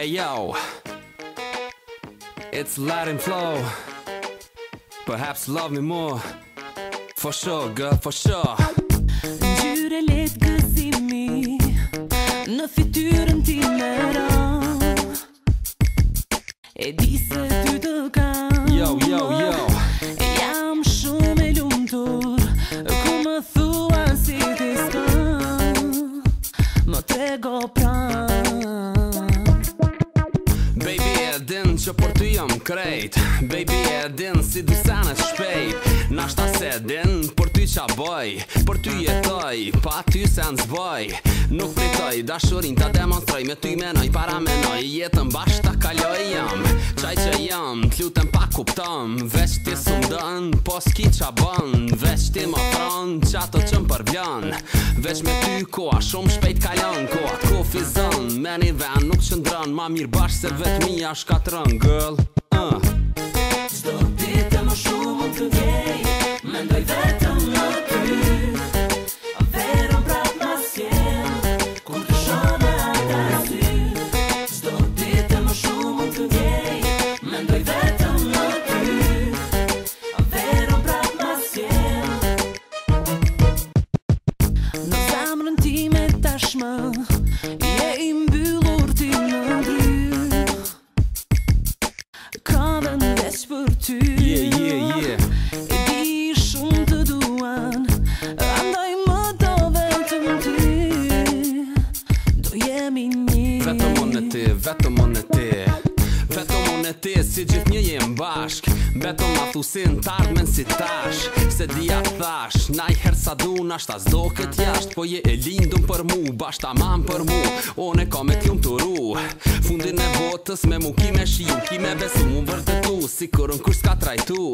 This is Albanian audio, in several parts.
Hey yo It's Latin flow Perhaps love me more For sure girl for sure Gjyre let gëzimi Në fityrën ti me ram E di se ty të kam Yo yo yo Jam shumë e lumëtur Ku më thua si ti s'kam Më trego që për të jam krejt Baby e din si du sanë shpejt Nashta se din qa boj Por ty jetoj, pa ty se në zboj Nuk pritoj, dashurin të demonstroj Me ty menoj, para menoj Jetën bashkë të kaloj jam Qaj që jam, t'lutem pa kuptom Vesh ti së mdën, po s'ki qa bon Vesh ti më pron, qa të që më përvjon Vesh me ty koa shumë shpejt kalon koa t'ko fizon, meni ve a nuk qëndron Ma mirë bashkë se vetë mija shkatron Girl Je imbyllur ti në dy Ka vendes për ty yeah, di shumë të onë E ndaj më të Do Vetëm onë të mëneti me ti Si gjithë një jem bashk Beto ma tu si në si tash Se dhja thash Naj her sa du nashta zdo kët jasht Po je e lindu për mu Basht ta mam për mu O ne ka me t'jum të ru Fundin e botës me mu ki me shi ki me besu mu vërdetu Si kur në kërska trajtu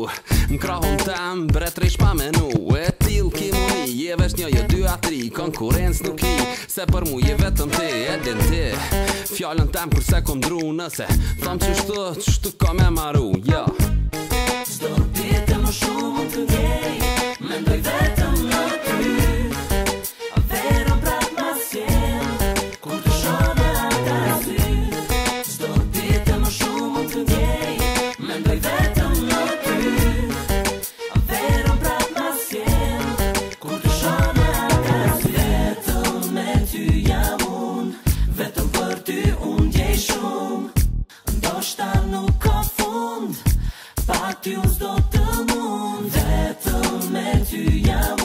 Në krahon tem bre tre shpa nu E t'il ki mu i Je vesh një jo dy a tri Konkurenc nuk i Se për mu je vetëm ti E din ti Fjallën tem, kur se kom drunë, nëse Dhamë që shtë, që shtë kam e maru Sdo pite më shumë të gjej Mendoj vetëm në kryz A veron pratë ma s'jen Kur të shonë a ka syz Sdo pite më shumë të gjej Mendoj vetëm në kryz A veron pratë ma s'jen Kur të shonë a ka Vetëm me ty jam Që nështë do të mundë Dhe të me t'u jam